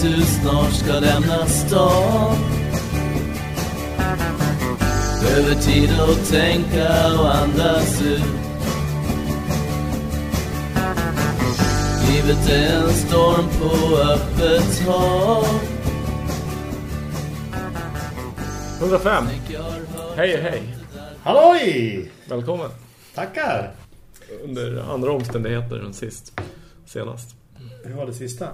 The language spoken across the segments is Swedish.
att du snart ska lämna stan Behöver tid att tänka och andas ut Livet är en storm på öppet hav 105. Hej, hej. Halloj! Välkommen. Tackar! Under andra omständigheter än sist. Senast. Hur var det sista?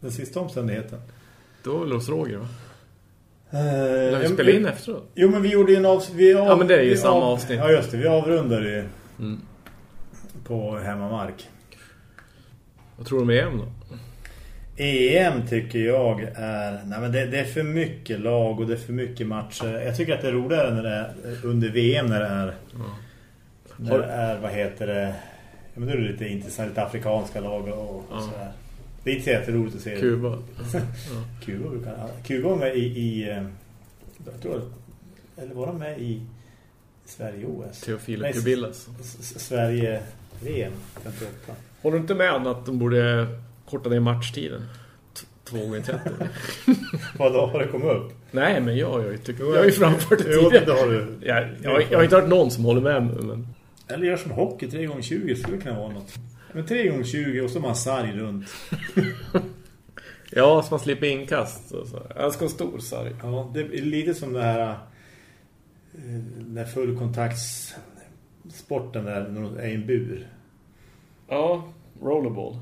Den sista omständigheten? Då var väl hos Roger va? Uh, Eller vi spelade in efteråt. Jo, men vi gjorde ju en av... Vi av, Ja, men det är ju samma av, avsnitt. Ja, just det. Vi avrundade ju Mm. på hemmamark. Vad tror du om EM då? EM tycker jag är... Nej, men det, det är för mycket lag och det är för mycket matcher. Jag tycker att det är roligare när det är under VM när det är... När Har- det är, vad heter det... Ja, men då är det lite intressant, lite afrikanska lag och, och Ja. sådär. Det är inte jätteroligt att se. Kuba. Kuba, brukar- Kuba var med i, i eh, jag tror, eller var de med i Sverige-OS? Teofilo Kubillas. Sverige-VM 58. Håller du inte med om att de borde korta ner matchtiden? Två gånger 30. Vad då har det kommit upp? Nej, men jag ju tyckt... Jag har ju framfört det Jo, tidigare. det har du. Jag, jag, jag har inte hört någon som håller med mig, men... Eller gör som hockey, 3 gånger 20 skulle kunna vara något. Men 3 gånger 20 och så man sarg runt. Ja, så man slipper inkast. och Så. Jag ska ha stor sarg. Ja, det är lite som det här eh, när fullkontaktssporten där när är i en bur. Ja, rollerball.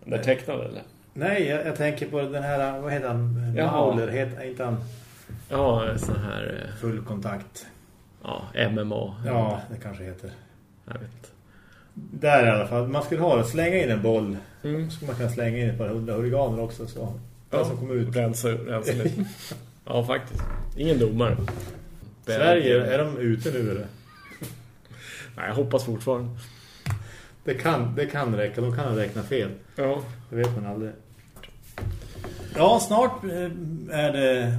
Den där tecknade, eller? Nej, jag, jag tänker på den här, vad heter han? Mauler, heter inte han Ja, sån här... eh, fullkontakt? Ja, MMA. Ja, det kanske heter. Jag vet inte. Där i alla fall, man skulle ha det, slänga in en boll. Mm. Så skulle man kunna slänga in ett par hundra hurriganer också. Så. Den som kommer ut. Rensa, rensa lite. ja, faktiskt. Ingen domare. Sverige, är de ute nu eller? Nej, jag hoppas fortfarande. Det kan, det kan räcka, de kan räkna fel. Ja. Det vet man aldrig. Ja, snart eh, är det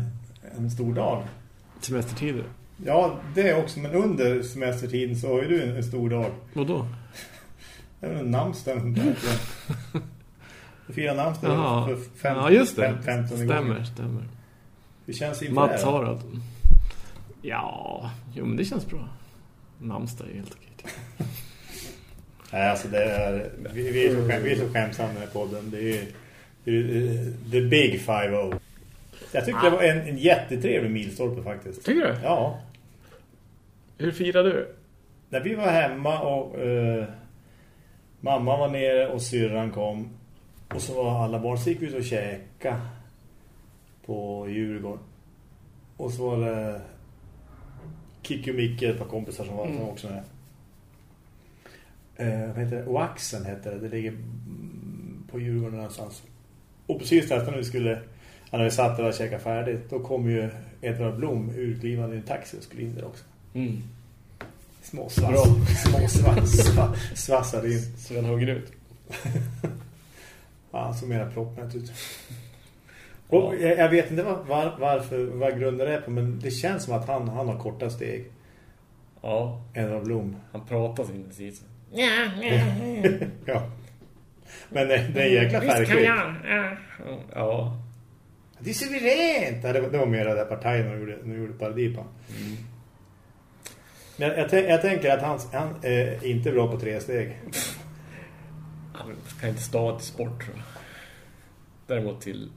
en stor dag. Semestertider. Ja, det är också, men under semestertiden så har ju du en, stor dag. Vadå? Det är väl en namnsdag. Firar namnsdag för fem, Ja, just det. fem, 15 stämmer, gånger. stämmer. Det känns inte Mats? Harald. Ja, jo men det känns bra. Namnsdag är helt okej. tycker. Nej, alltså det är, vi, vi, är så skäm, vi är så skämsamma i podden. Det är ju the big 5-0. Jag tyckte det var en, en jättetrevlig milstolpe faktiskt. Tycker du? Ja. Hur firade du? När vi var hemma och eh, mamma var nere och syrran kom och så var alla barn så gick vi ut och käka på Djurgården. Och så var det Kikki och Micke, ett par kompisar som var Mm. som också med. Eh, vad heter det? Oaxen heter det. Det ligger på Djurgården någonstans. Och precis efter när vi skulle när vi satt där och käkade färdigt då kom ju Edvard Blom urklivande i en taxi och skulle in där också. Mm. Små svass. Små svass. sva- Svassade in. Sven hugger ut. Ja, så mera proppmätt ut. Och jag, jag vet inte var, var, varför, vad grunden är på, men det känns som att han, han har korta steg. Ja, Edvard Blom. han pratar sin precis. Ja. Men det, det är en jäkla Visst kan färgskick. jag. Ja. Ja. Det är suveränt! Ja, det, var, det var mer det där partiet när de gjorde, de gjorde paradipan. Men jag, jag, jag tänker att han, han är inte bra på tre steg. Han kan inte stava till sport tror jag. Däremot till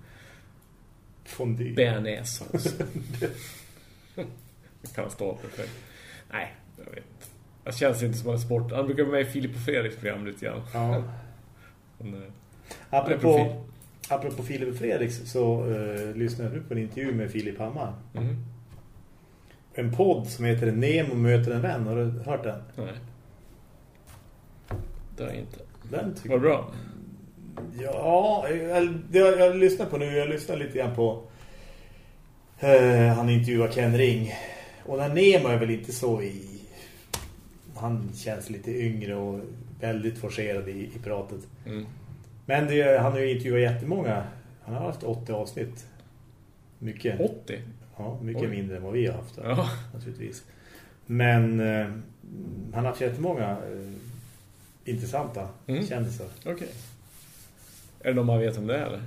Fondue. bearnaisesås. Det kan stå perfekt. Nej, jag vet. Det känns inte som en sport. Han brukar vara med i Filip och Fredriks program lite grann. Ja. Men, eh, Apropå, apropå Filip och Fredriks så uh, lyssnade du på en intervju med Filip Hammar. mhm. En podd som heter Nemo möter en vän. Har du hört den? Nej. Det är inte. Den tycker Var det bra? Ja, jag, jag, jag lyssnar på nu. Jag lyssnar lite grann på eh, han intervjuar Ken Ring. Och den Nemo är väl inte så i... Han känns lite yngre och väldigt forcerad i, i pratet. Mm. Men det, han har ju intervjuat jättemånga. Han har haft 80 avsnitt. Mycket. 80? Ja, mycket Oj. mindre än vad vi har haft. då, Ja. Naturligtvis. Men eh, han har haft jättemånga eh, intressanta Mm. kändisar. Okej. Är det någon man vet om det är, eller?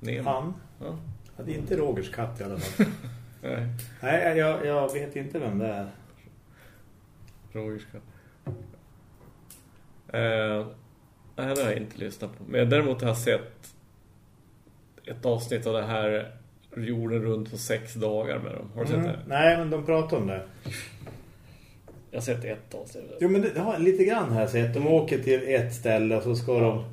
Nemo? Han? Ja. Ja, det är inte Rogers katt i alla fall. Nej, Nej, jag, jag vet inte vem det är. Rogers katt. Eh, nej, det har jag inte lyssnat på. Men däremot har jag sett ett avsnitt av det här jorden runt på sex dagar med dem. Har du sett Mm. det? Nej, men de pratar om det. Jag har sett ett avsnitt. Jo, men det, har lite grann här sett. De åker till ett ställe och så ska de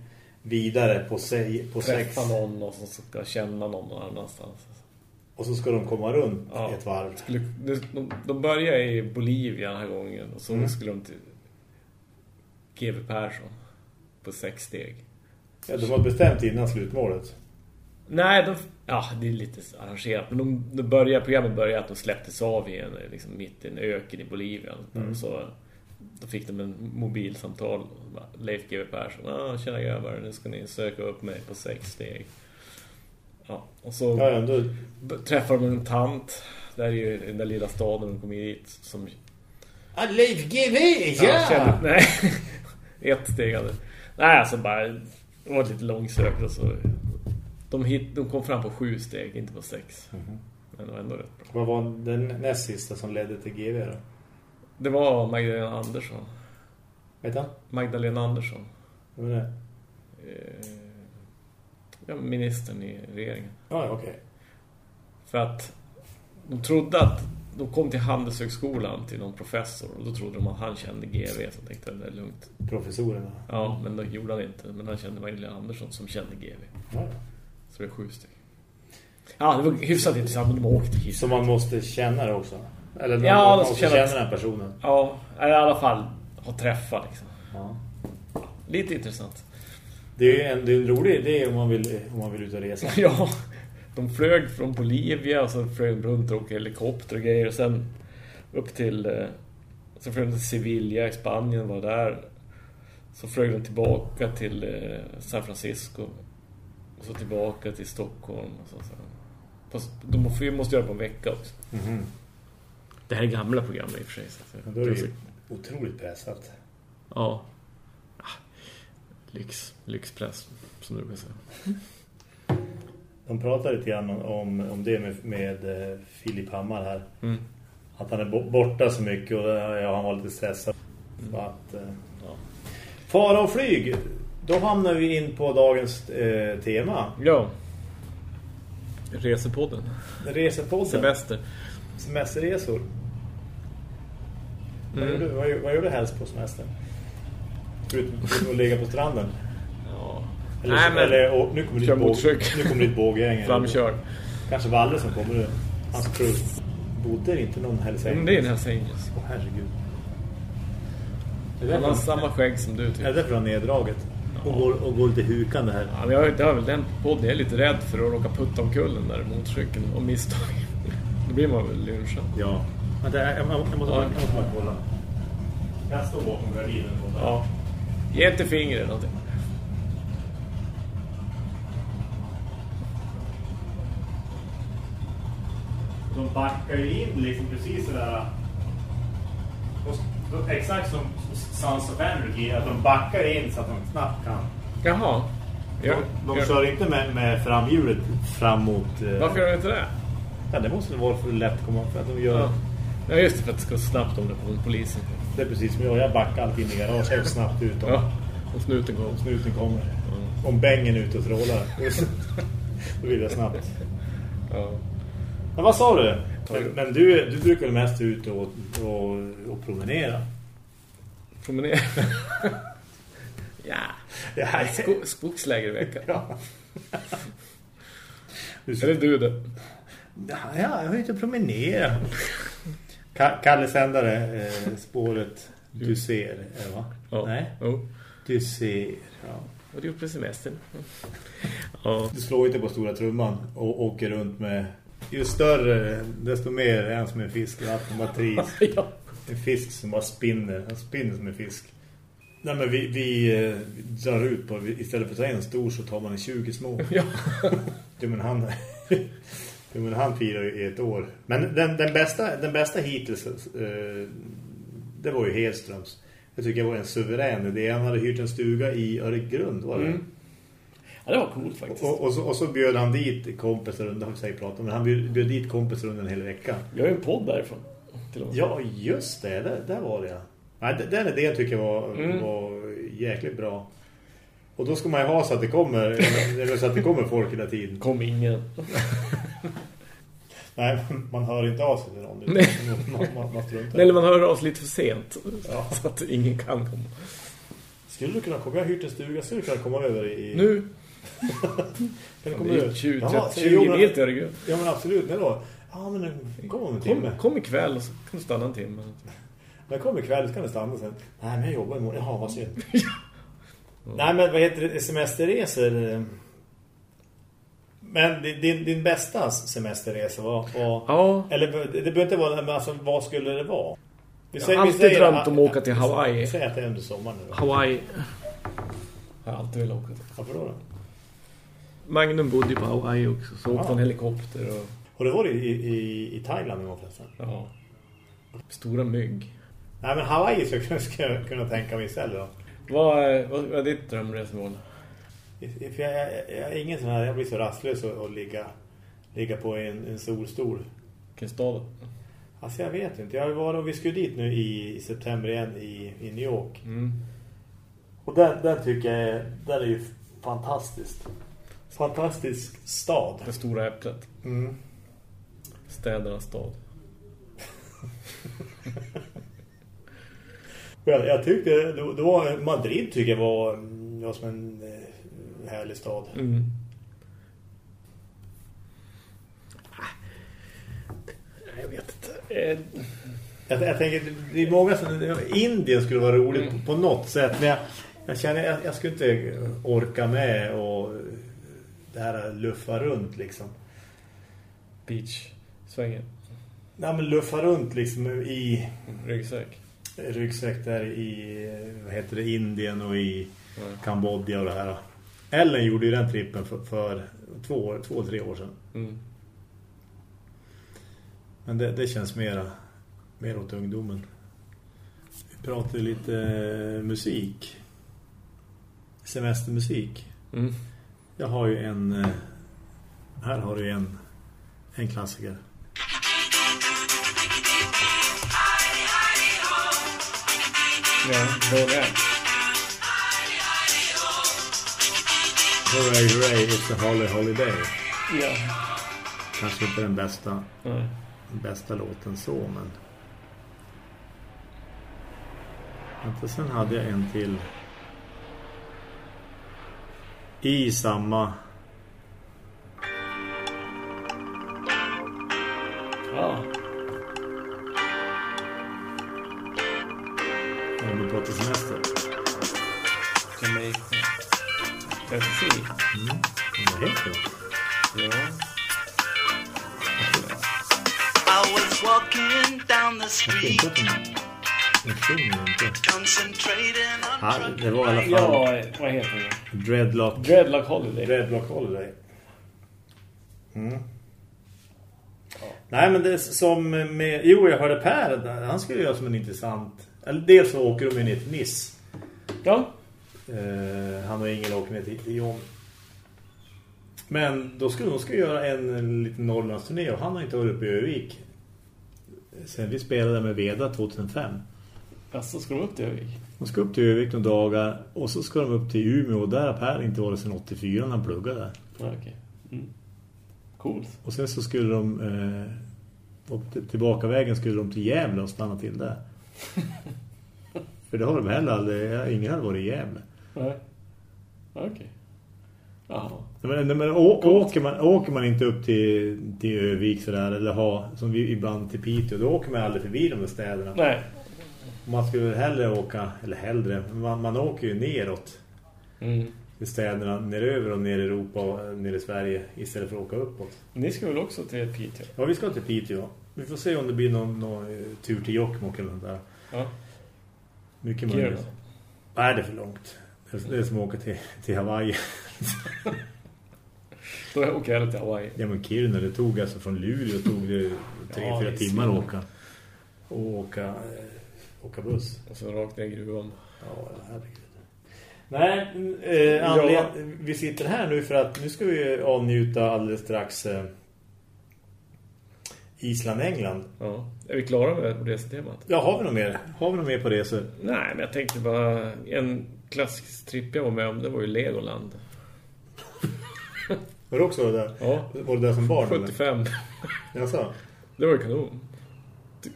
vidare på, se, på sex. Träffa någon och så ska känna någon någon annanstans. Och så ska de komma runt Ja. ett varv. Skulle, de, de börjar i Bolivia den här gången och så Mm. skulle de till GW Persson på sex steg. Ja, de har bestämt innan slutmålet. Nej, de, ja, det är lite arrangerat. Men de, de börjar, programmet börjar att de släpptes av i en, liksom mitt i en öken i Bolivia. Mm. Så då fick de en mobilsamtal. Leif GW Persson. Ah, tjena grabbar, nu ska ni söka upp mig på sex steg. Ja, och så Ja, ja, då, b- träffar de en tant. Där är ju den där lilla staden de kommer dit. Som ah, Leif GV! Ja, kände, nej. Ett steg hade. Nej, alltså bara det var lite långsökt och så de, hit, de kom fram på sju steg, inte på sex. Men det var ändå rätt bra. Vad var den näst sista som ledde till GV då? Det var Magdalena Andersson. Vet han? Magdalena Andersson. Vem är det? Eh, ja, ministern i regeringen. Ja, ja, okej. För att de trodde att de kom till Handelshögskolan till någon professor och då trodde de att han kände GV så tänkte jag det är lugnt. Professorerna. Ja, men det gjorde han inte. Men han kände Magdalena Andersson som kände GV. Ja. Så det är sju steg. Ja, det var hyfsat intressant men de åkte hit. Så man måste känna det också? Eller Ja, man måste känna känna- den här personen? Ja, i alla fall ha träffat liksom. Ja. Lite intressant. Det är en, det är en rolig idé om man vill, om man vill ut och resa. Ja, de flög från Bolivia och så flög de runt och åkte helikopter och grejer. Och sen upp till... eh, Så flög de till Sevilla i Spanien var där. Så flög de tillbaka till eh, San Francisco. Och så tillbaka till Stockholm. Och så, så. Fast de måste- måste göra på en vecka också. Mhm. Det här är gamla program i och för sig. Så Men då är det ju otroligt pressat. Ja. Ah, Lyx, lyxpress, som du kan säga. De pratade lite grann om, om det med, med eh, Filip Hammar här. Mm. Att han är bo- borta så mycket och eh, ja, han var lite stressad. Så att, eh, Ja. Fara och flyg. Då hamnar vi in på dagens eh, tema. ja. Resepodden. Resepodden. Semester. Semesterresor. Vad, Mm. gör du, vad, gör, vad gör du helst på semestern? Förutom att ligga på stranden. Ja. Eller, Nej, men... eller och, nu kommer ditt båg, nu kommer ditt båggäng. Framkörd. Kanske Valle som kommer nu. Hans crew. Bodde inte någon Hells Men Angels? det är en Hells Angels. Åh herregud. Är Han har samma skägg som du är typ. det därför han är neddraget? Och går, och går lite hukande här. Ja, men jag, det har väl den podden. Jag är lite rädd för att råka putta omkull den där motorcykeln och misstag. Då blir man väl lynchad. Ja. Vänta, jag, jag, jag, måste, bara, jag måste bara kolla. Jag står bakom gardinen. Ja. Ge inte fingret eller någonting. De backar ju in liksom precis sådär. Exakt som Sons of Energy, att de backar in så att de snabbt kan. Jaha. De, de kör inte med, med framhjulet fram mot... eh, Varför gör de inte det? Ja, det måste vara för lätt att komma för att de gör... Ja. ja, just det. För att det ska snabbt om det på polisen. Det är precis som jag. Jag backar alltid in i garaget helt snabbt ut om Ja. Och snuten går. snuten kommer. Om bängen är ute och trålar. Då vill jag snabbt. Ja. Men vad sa du? Men, men du, du brukar väl mest ut och, och, och promenera? Promenera. ja. Ja, Sko skogsläger i veckan. ja. Du, Eller du det? ja, jag har inte promenera. Ka- Kalle Sändare, eh, spåret Du ser, är det va? Ja. Nej, Jo. du ser, ja. Vad du gjort på semestern? Ja. Du slår inte på stora trumman och åker runt med... Ju större, desto mer är en som en fisk. Bara trivs. ja. En fisk som bara spinner. Han spinner som en fisk. Nej, men vi, vi, eh, vi drar ut på... Istället för att ta en stor så tar man en 20 små. Ja. Jo, men han... jo, men han firar ju i ett år. Men den, den, bästa, den bästa hittills... Eh, det var ju Hedströms. Jag tycker det var en suverän idé. Han hade hyrt en stuga i Öregrund, var det? Mm. Ja, det var coolt faktiskt. Och, och, så, och så bjöd han dit kompisar under, har vi säkert pratat om, men han bjöd, bjöd dit kompisar under en hel vecka. Vi har ju en podd därifrån. Ja, just det. Där, där var det, ja. Nej, den idén tycker jag var, Mm. var jäkligt bra. Och då ska man ju ha så att det kommer, eller så att det kommer folk hela tiden. Kom ingen. Nej, man hör inte av sig till någon. Nej. Man, man, man struntar. Eller man hör oss lite för sent. Ja. Så att ingen kan komma. Skulle du kunna komma? Jag har hyrt en stuga. Skulle du kunna komma över i... Nu. Kan du komma över? 20, Jaha, 20 jo, men- meter, herregud. Ja, men absolut. Nej då. Ja, men kom om en Kom, timme. kom ikväll och så kan du stanna en timme. Men kom ikväll så kan du stanna sen. Nej, men jag jobbar imorgon. Jaha, vad synd. Nej, men vad heter det? Semesterresor? eh, Men din, din bästa semesterresa var... var Ja, Eller det behöver inte vara... Men alltså, vad skulle det vara? Vi Jag säger- har vi alltid drömt om att åka till Hawaii. Säg att det är under sommaren nu. Hawaii. Har jag alltid velat åka till. Varför då? då? Magnum bodde ju på Hawaii också. Så åkte Ah. han helikopter och... Har du varit i, i, i Thailand en gång förresten? Ja. Stora mygg. Nej, men Hawaii så skulle jag kunna tänka mig istället då. Vad är, vad är ditt drömresmål? För jag, jag, jag är ingen sån här, jag blir så rastlös att, att ligga, ligga på en, en solstol. Vilken stad? Alltså jag vet inte. Jag varit och vi skulle dit nu i, i september igen i, i New York. Mm. Och där, där tycker jag är, där är ju fantastiskt. Fantastisk stad. Det stora äpplet. Mm. Städernas stad. Jag, jag tyckte, det var, Madrid tycker jag var, mm, var som en eh, härlig stad. Mm. Jag vet inte. Eh, Jag, jag tänker, det är många som, Indien skulle vara roligt på, på något sätt. Men jag, jag känner, jag, jag skulle inte orka med och det här luffa runt liksom. Beach. Svängen. Nej men luffa runt liksom i Ryggsäck. ryggsäck där i, vad heter det, Indien och i Ja. Kambodja och det här. Ellen gjorde ju den trippen för, för två, två, tre år sedan. Mm. Men det, det känns mera, mer åt ungdomen. Vi pratade lite eh, musik. Semestermusik. Mm. Jag har ju en... eh, Här har du en, en klassiker. Ja, börja. Hooray, hooray, it's a holly holiday. Ja. Kanske inte den bästa, Nej. bästa låten så, men... Vänta, sen hade jag en till. I samma... Ja. Om vi pratar semester. Jamaica. Tennessee. Mm. Vad heter det? Ja. I was walking down the Jag street, Den sjunger inte. Ja, det var i alla fall Ja, vad heter det? Dreadlock. Dreadlock Holiday. Dreadlock Holiday. Mm. Nej, men det är som med... Jo, jag hörde Per. Han skulle göra som en intressant... Eller dels så åker de ner till Nice. Ja. Eh, han och Ingel åker ner till, till John. Men då skulle de ska göra en, en liten Norrlandsturné och han har inte varit uppe i Övik. Sen vi spelade med Veda 2005. Alltså, ska de upp till Övik? De ska upp till Övik några dagar och så ska de upp till Umeå och där har Per inte varit sedan 84 när han pluggade där. Ja, okej. Mm. Coolt. Och sen så skulle de eh, tillbaka vägen skulle de till Gävle och stanna till där. För det har de heller aldrig, ingen hade varit i Gävle. Nej. Okej. Jaha. Men, men, men å, åker, man, åker man inte upp till, till Övik sådär, eller ha, som vi ibland till Piteå, då åker man aldrig förbi de där städerna. Nej. Man skulle hellre åka, eller hellre, man, man åker ju neråt Mm. till städerna, neröver och ner i Europa och ner i Sverige istället för att åka uppåt. Ni ska väl också till Piteå? Ja, vi ska till Piteå. Vi får se om det blir någon, någon eh, tur till Jokkmokk eller något där. Ja. Mycket möjligt. Nej, det är för långt. Det är- som att åka till, till Hawaii. Då åker jag till Hawaii. Ja, men Kiruna, det tog alltså från Luleå tog det tre, Ja, fyra timmar att åka. Och åka, eh, åka buss. Och så rakt ner i gruvan. Ja, herregud. Nej, eh, anled- vi sitter här nu för att nu ska vi avnjuta alldeles strax eh, Island, England. Ja. Är vi klara med det resetemat? Ja, har vi något mer? Har vi något mer på resor? Nej, men jag tänkte bara... En klassisk tripp jag var med om, det var ju Legoland. Var du också där? Ja. Var du där som barn? eller? 75. Jag sa. Det var ju kanon.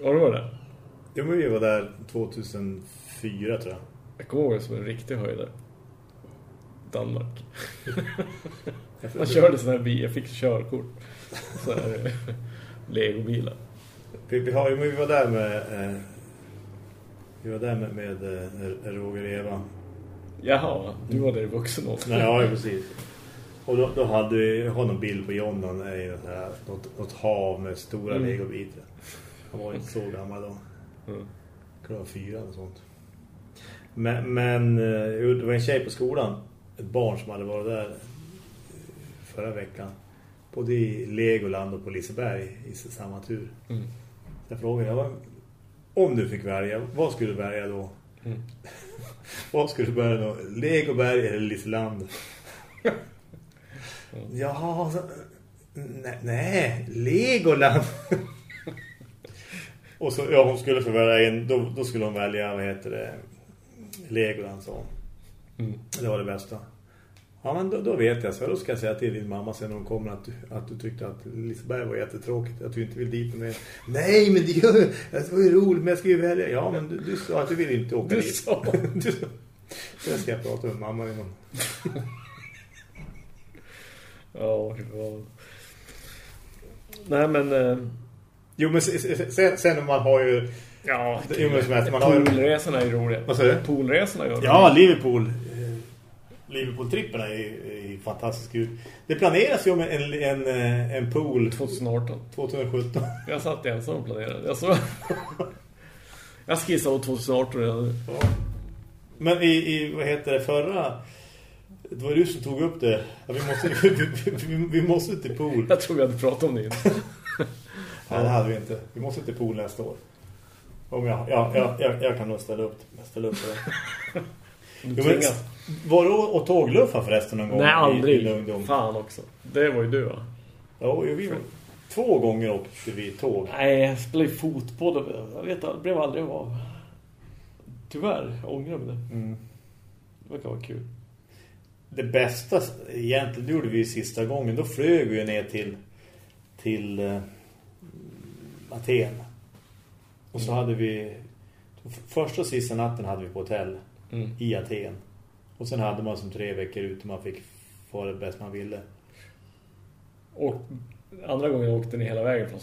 Har du varit där? Jo, men vi var där 2004 tror jag. Jag kommer ihåg det som en riktig höjdare. Danmark. Man körde sån här bil, jag fick körkort. Så här Legobilar. Vi, vi, har, vi var där med... Eh, vi var där med, med eh, Roger Eva. Jaha, du var där i vuxen ålder. Nej, ja, precis. Och då, då hade vi, har någon bild på John, han är i något, något hav med stora Mm. legobitar. Han var inte så gammal då. Mm. Kunde vara fyra eller sånt. Men, men eh, det var en tjej på skolan, ett barn som hade varit där eh, förra veckan. Både i Legoland och på Liseberg i samma tur. Mm. Så jag frågade, jag, om du fick välja, vad skulle du välja då? Mm. vad skulle du välja då? Legoberg eller Liseland? Ja, så, nej, nej, Legoland. och så, ja, hon skulle få välja en, då, då skulle hon välja, vad heter det, Legoland, så. Mm. Det var det bästa. Ja, men då, då vet jag, så då ska jag säga till din mamma sen när hon kommer att att du tyckte att Liseberg var jättetråkigt, att du inte vill dit med. Nej, men det, gör, det var ju roligt, men jag ska ju välja. Ja, men du, du sa att du vill inte åka Du dit. sa. du sa. Det ska jag prata med mamma innan. Ja, var... Nej, men... eh, Jo, men se- se- sen, sen man har ju... Ja, Jo, men som att man har ju... Poolresorna är ju roliga. Vad säger du? Poolresorna gör Ja, Liverpool. Liverpool-tripperna är, är fantastiskt kul. Det planeras ju om en, en, en pool 2018. 2017. Jag satt ensam och planerade. Jag, så... jag skissade på 2018 redan nu. Ja. Men i, i, vad heter det, förra... Det var du som tog upp det. Ja, vi, måste, vi, vi, vi måste till pool. Jag tror vi hade pratat om det. Nej, det hade vi inte. Vi måste till pool nästa år. Om jag, ja, jag, jag, jag kan nog ställa upp, ställa upp på det. Du Jo, men, var du och tågluffa förresten någon gång? Nej, I, i aldrig. ungdom? Fan också. Det var ju du va? Ja, jo, vi var, två gånger åkte vi tåg. Nej, jag spelade ju fotboll. Jag vet det blev aldrig av. Tyvärr, jag ångrar mig det. Mm. Det verkar vara kul. Det bästa egentligen det gjorde vi sista gången. Då flög vi ner till, till eh, Aten. Och så hade vi... Första och sista natten hade vi på hotell Mm. i Aten. Och sen hade man som tre veckor ute. Man fick få det bäst man ville. Och andra gången åkte ni hela vägen från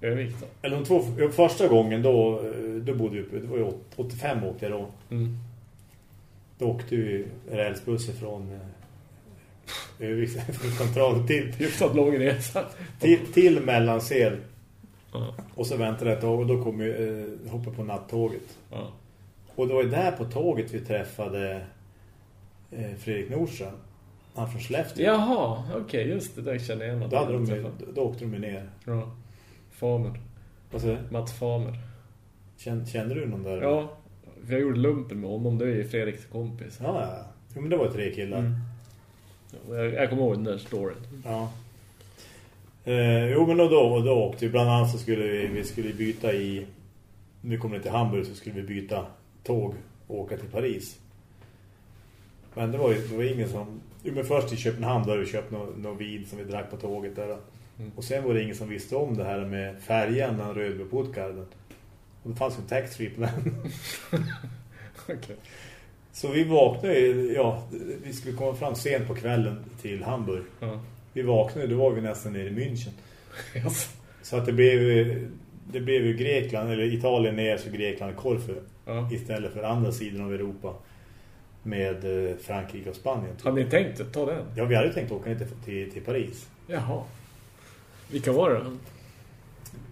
Övik då? Eller de två, första gången då, då bodde vi uppe. Det var ju 85 åkte jag då. Mm. Då åkte vi rälsbussen från eh, Övik från central till, Hyfsat lång resa. till, till Mellansel. Ja. Och så väntade jag ett tag och då kom vi eh, hoppa på nattåget. Ja. Och det var ju där på tåget vi träffade eh, Fredrik Nordström. Han från Skellefteå. Jaha, okej, just det. Där känner jag Då, hade jag de, då åkte de ju ner. Ja. Famer. Alltså, Mats Famer. kände, kände du någon där? Ja, jag gjorde lumpen med honom. Det är ju Fredriks kompis. Ja, ja. Men det var tre killar. Mm. Jag, jag kommer ihåg den där storyn. Ja. Eh, jo, men då, då, då åkte vi. Bland annat så skulle vi, vi skulle byta i... Nu kommer det till Hamburg så skulle vi byta tåg och åka till Paris. Men det var ju det var ingen som... Jo, men först i Köpenhamn hade vi köpt någon, någon vin som vi drack på tåget där. Mm. Och sen var det ingen som visste om det här med färjan den röd på Puttgarden. Och det fanns ju en taxfree på den. Okej. Så vi vaknade ja, vi skulle komma fram sent på kvällen till Hamburg. Ja. Vi vaknade, då var vi nästan nere i München. Yes. Så att det blev det blev ju Grekland, eller Italien ner så Grekland Korfu. Ja. Istället för andra sidan av Europa. Med eh, Frankrike och Spanien. Hade ni tänkt att ta den? Ja, vi hade tänkt åka ner till, till, till Paris. Jaha. Vilka var det då?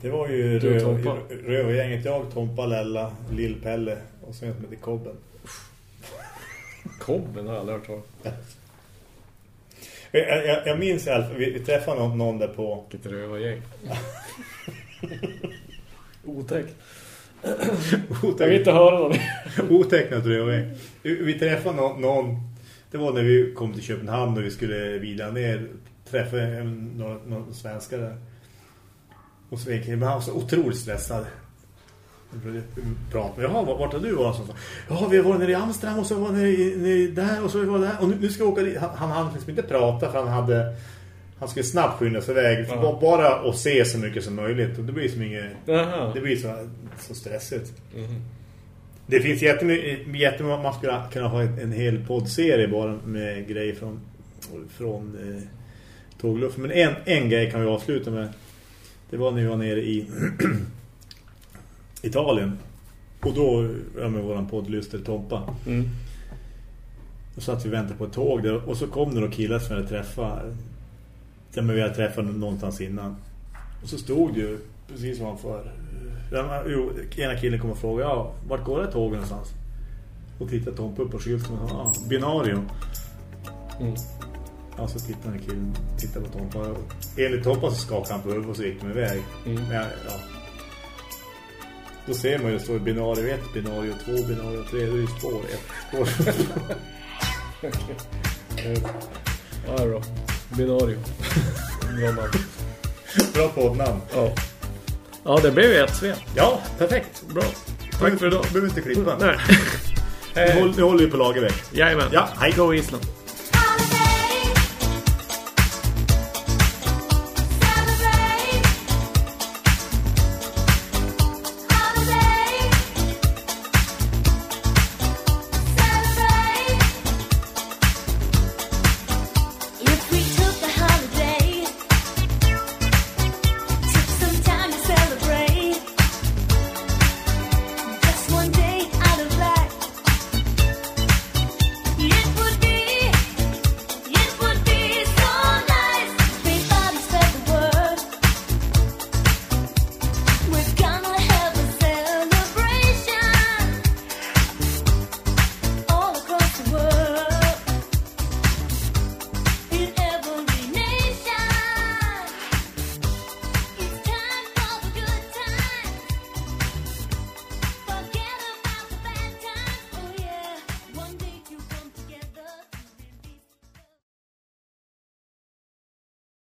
Det var ju och rövargänget, jag, Tompa, Lella, Lill-Pelle och så en som heter Kobben. Kobben har jag aldrig hört om. Jag, jag, jag minns i alla fall, vi, vi träffade någon, någon där på... Vilket rövargäng. Otäckt. Jag vill inte höra någon. Otecknat rövargäng. Vi vi träffade någon, någon Det var när vi kom till Köpenhamn och vi skulle vila ner. Träffa en, några, några svenskar där. Och så gick han var så otroligt stressad. Prata med, jaha, vart har du varit? Så, ja, vi varit nere i Amsterdam och så var vi nere, där och så var där. Och nu, nu ska vi åka dit. Han, han hann liksom inte prata för han hade... Han skulle snabbt skynda sig iväg. För Ja. Bara att se så mycket som möjligt. Och det blir som inget... Jaha. Det blir så, så stressigt. Mhm. Det finns jättemycket, jättemycket man skulle kunna ha en, hel poddserie bara med grejer från, från eh, tågluft. Men en, en grej kan vi avsluta med. Det var när vi var nere i Italien. Och då, ja med våran poddlyster Tompa. Mm. Och så att vi väntade på ett tåg där, och så kom det några killar som vi hade träffat. Ja, men vi hade träffat någonstans innan. Och så stod det ju precis. Ja, men, jo, ena killen kom och frågade, ja, vart går det tåget någonstans? Och tittade Tompa upp på skylten och sa, ja, binario. Mm. Ja, så tittade killen, tittade på Tompa. Och Enligt Tompa så skakade han på huvudet och så gick de iväg. Mm. Men, ja. Då ser man ju, står binario 1, binario 2, binario 3, det är ju spår 1, spår Eh, Ja, det är bra. Binario. Bra namn. Bra poddnamn. Ja. Ja, det blev ju ett svep. Ja, perfekt. Bra. Tack för idag. Behöver inte klippa. Nej. Håller, nu håller vi på Lagerväg. Jajamän. Ja, hej. Go Island.